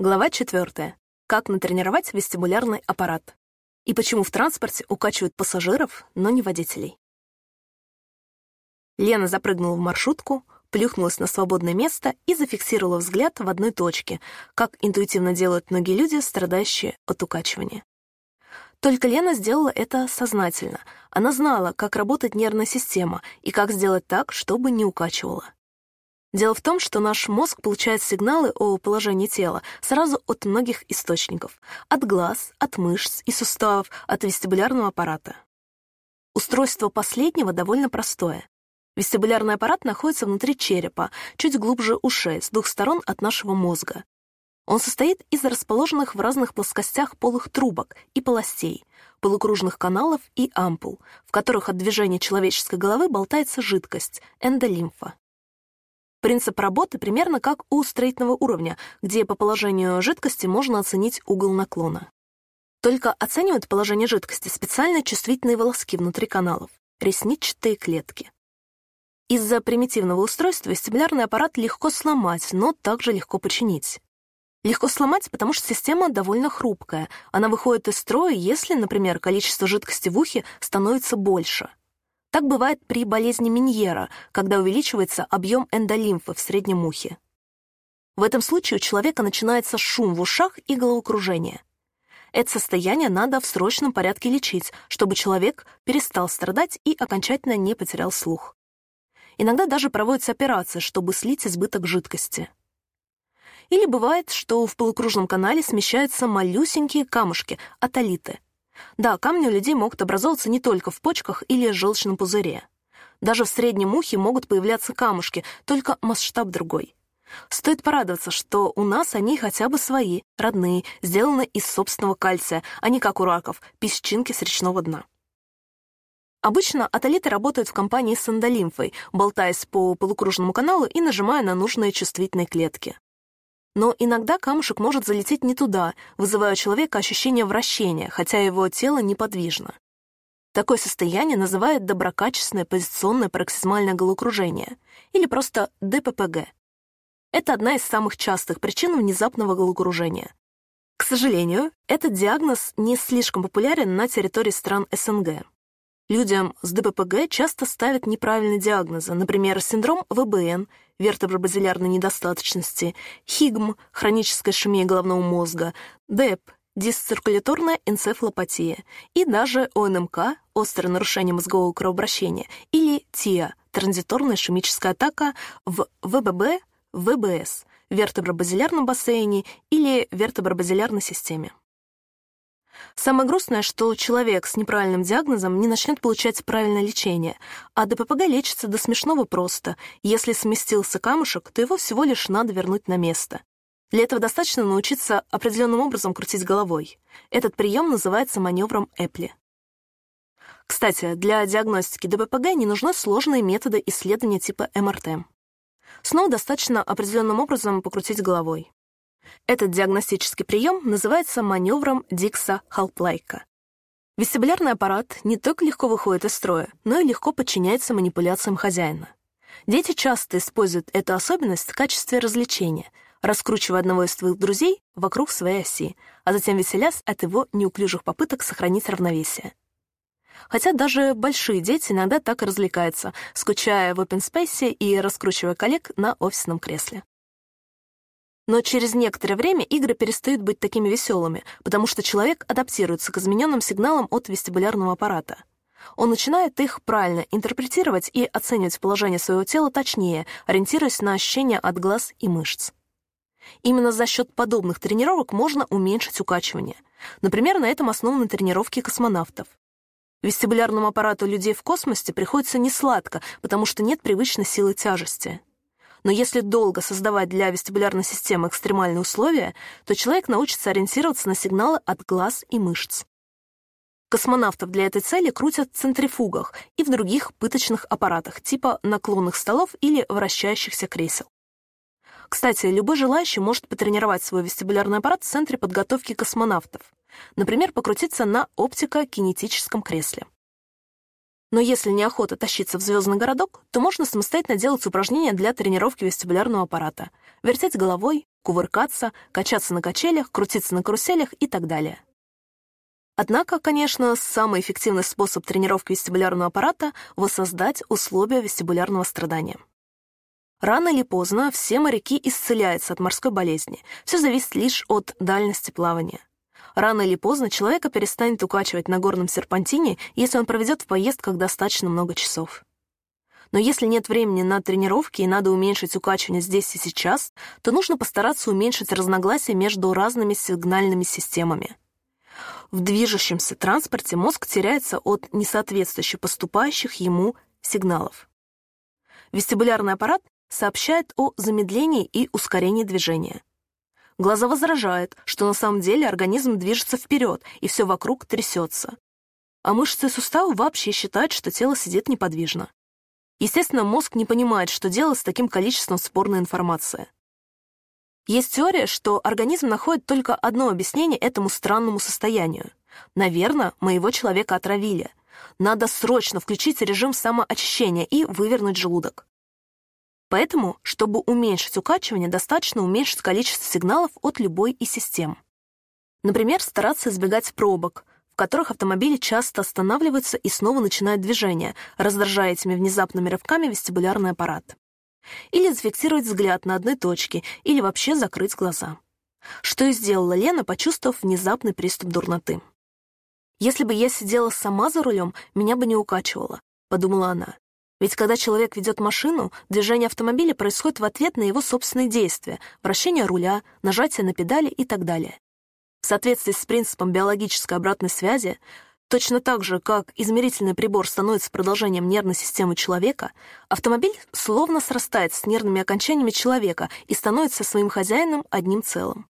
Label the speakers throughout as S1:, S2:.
S1: Глава 4. Как натренировать вестибулярный аппарат. И почему в транспорте укачивают пассажиров, но не водителей. Лена запрыгнула в маршрутку, плюхнулась на свободное место и зафиксировала взгляд в одной точке, как интуитивно делают многие люди, страдающие от укачивания. Только Лена сделала это сознательно. Она знала, как работает нервная система и как сделать так, чтобы не укачивала. Дело в том, что наш мозг получает сигналы о положении тела сразу от многих источников — от глаз, от мышц и суставов, от вестибулярного аппарата. Устройство последнего довольно простое. Вестибулярный аппарат находится внутри черепа, чуть глубже ушей, с двух сторон от нашего мозга. Он состоит из расположенных в разных плоскостях полых трубок и полостей, полукружных каналов и ампул, в которых от движения человеческой головы болтается жидкость — эндолимфа. Принцип работы примерно как у строительного уровня, где по положению жидкости можно оценить угол наклона. Только оценивают положение жидкости специально чувствительные волоски внутри каналов, ресничатые клетки. Из-за примитивного устройства вестибулярный аппарат легко сломать, но также легко починить. Легко сломать, потому что система довольно хрупкая. Она выходит из строя, если, например, количество жидкости в ухе становится больше — так бывает при болезни Миньера, когда увеличивается объем эндолимфы в среднем ухе. В этом случае у человека начинается шум в ушах и головокружение. Это состояние надо в срочном порядке лечить, чтобы человек перестал страдать и окончательно не потерял слух. Иногда даже проводится операция, чтобы слить избыток жидкости. Или бывает, что в полукружном канале смещаются малюсенькие камушки, атолиты — да, камни у людей могут образовываться не только в почках или желчном пузыре. Даже в среднем ухе могут появляться камушки, только масштаб другой. Стоит порадоваться, что у нас они хотя бы свои, родные, сделаны из собственного кальция, а не как у раков, песчинки с речного дна. Обычно атолиты работают в компании с эндолимфой, болтаясь по полукружному каналу и нажимая на нужные чувствительные клетки. Но иногда камушек может залететь не туда, вызывая у человека ощущение вращения, хотя его тело неподвижно. Такое состояние называют доброкачественное позиционное пароксизмальное головокружение, или просто ДППГ. Это одна из самых частых причин внезапного головокружения. К сожалению, этот диагноз не слишком популярен на территории стран СНГ. Людям с ДППГ часто ставят неправильные диагнозы, например, синдром ВБН, вертобробазилярной недостаточности, ХИГМ, хроническая ишемия головного мозга, ДЭП, дисциркуляторная энцефалопатия и даже ОНМК, острое нарушение мозгового кровообращения, или ТИА, транзиторная ишемическая атака в ВББ, ВБС, вертебробазилярном бассейне или вертебробазилярной системе. Самое грустное, что человек с неправильным диагнозом не начнет получать правильное лечение, а ДППГ лечится до смешного просто. Если сместился камушек, то его всего лишь надо вернуть на место. Для этого достаточно научиться определенным образом крутить головой. Этот прием называется маневром Эпли. Кстати, для диагностики ДППГ не нужны сложные методы исследования типа МРТ. Снова достаточно определенным образом покрутить головой. Этот диагностический прием называется маневром Дикса-Халплайка. Вестибулярный аппарат не только легко выходит из строя, но и легко подчиняется манипуляциям хозяина. Дети часто используют эту особенность в качестве развлечения, раскручивая одного из своих друзей вокруг своей оси, а затем веселясь от его неуклюжих попыток сохранить равновесие. Хотя даже большие дети иногда так и развлекаются, скучая в open space и раскручивая коллег на офисном кресле. Но через некоторое время игры перестают быть такими веселыми, потому что человек адаптируется к измененным сигналам от вестибулярного аппарата. Он начинает их правильно интерпретировать и оценивать положение своего тела точнее, ориентируясь на ощущения от глаз и мышц. Именно за счет подобных тренировок можно уменьшить укачивание. Например, на этом основаны тренировки космонавтов. Вестибулярному аппарату людей в космосе приходится несладко, потому что нет привычной силы тяжести. Но если долго создавать для вестибулярной системы экстремальные условия, то человек научится ориентироваться на сигналы от глаз и мышц. Космонавтов для этой цели крутят в центрифугах и в других пыточных аппаратах, типа наклонных столов или вращающихся кресел. Кстати, любой желающий может потренировать свой вестибулярный аппарат в центре подготовки космонавтов. Например, покрутиться на оптико-кинетическом кресле. Но если неохота тащиться в звездный городок, то можно самостоятельно делать упражнения для тренировки вестибулярного аппарата. Вертеть головой, кувыркаться, качаться на качелях, крутиться на каруселях и так далее. Однако, конечно, самый эффективный способ тренировки вестибулярного аппарата — воссоздать условия вестибулярного страдания. Рано или поздно все моряки исцеляются от морской болезни. Все зависит лишь от дальности плавания. Рано или поздно человека перестанет укачивать на горном серпантине, если он проведет в поездках достаточно много часов. Но если нет времени на тренировки и надо уменьшить укачивание здесь и сейчас, то нужно постараться уменьшить разногласия между разными сигнальными системами. В движущемся транспорте мозг теряется от несоответствующих поступающих ему сигналов. Вестибулярный аппарат сообщает о замедлении и ускорении движения. Глаза возражают, что на самом деле организм движется вперед, и все вокруг трясется. А мышцы сустава вообще считают, что тело сидит неподвижно. Естественно, мозг не понимает, что делать с таким количеством спорной информации. Есть теория, что организм находит только одно объяснение этому странному состоянию. Наверное, моего человека отравили. Надо срочно включить режим самоочищения и вывернуть желудок. Поэтому, чтобы уменьшить укачивание, достаточно уменьшить количество сигналов от любой из систем. Например, стараться избегать пробок, которых автомобили часто останавливаются и снова начинают движение, раздражая этими внезапными рывками вестибулярный аппарат. Или зафиксировать взгляд на одной точке, или вообще закрыть глаза. Что и сделала Лена, почувствовав внезапный приступ дурноты. «Если бы я сидела сама за рулем, меня бы не укачивало», — подумала она. Ведь когда человек ведет машину, движение автомобиля происходит в ответ на его собственные действия, вращение руля, нажатие на педали и так далее. В соответствии с принципом биологической обратной связи, точно так же, как измерительный прибор становится продолжением нервной системы человека, автомобиль словно срастает с нервными окончаниями человека и становится своим хозяином одним целым.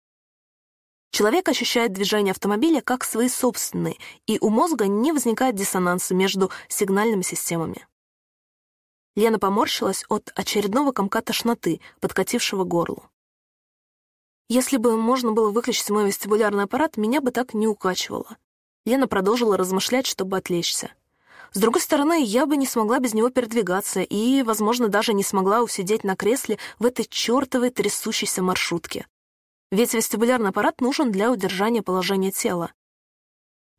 S1: Человек ощущает движение автомобиля как свои собственные, и у мозга не возникает диссонанса между сигнальными системами. Лена поморщилась от очередного комка тошноты, подкатившего горлу. Если бы можно было выключить мой вестибулярный аппарат, меня бы так не укачивало. Лена продолжила размышлять, чтобы отвлечься. С другой стороны, я бы не смогла без него передвигаться и, возможно, даже не смогла усидеть на кресле в этой чертовой трясущейся маршрутке. Ведь вестибулярный аппарат нужен для удержания положения тела.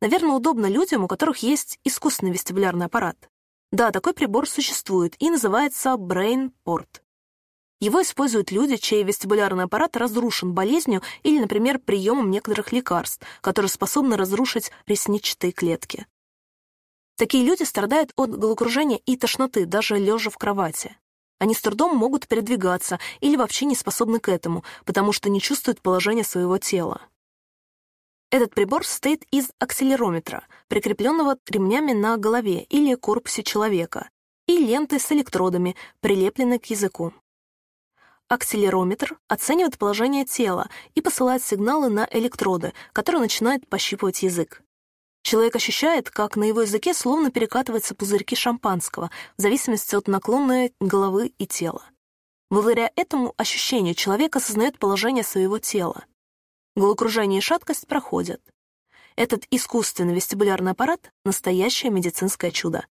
S1: Наверное, удобно людям, у которых есть искусственный вестибулярный аппарат. Да, такой прибор существует и называется BrainPort. Его используют люди, чей вестибулярный аппарат разрушен болезнью или, например, приемом некоторых лекарств, которые способны разрушить ресничатые клетки. Такие люди страдают от головокружения и тошноты, даже лежа в кровати. Они с трудом могут передвигаться или вообще не способны к этому, потому что не чувствуют положения своего тела. Этот прибор состоит из акселерометра, прикрепленного ремнями на голове или корпусе человека, и ленты с электродами, прилепленной к языку. Акселерометр оценивает положение тела и посылает сигналы на электроды, которые начинают пощипывать язык. Человек ощущает, как на его языке словно перекатываются пузырьки шампанского, в зависимости от наклона головы и тела. Благодаря этому ощущению человек осознает положение своего тела. Головокружение и шаткость проходят. Этот искусственный вестибулярный аппарат — настоящее медицинское чудо.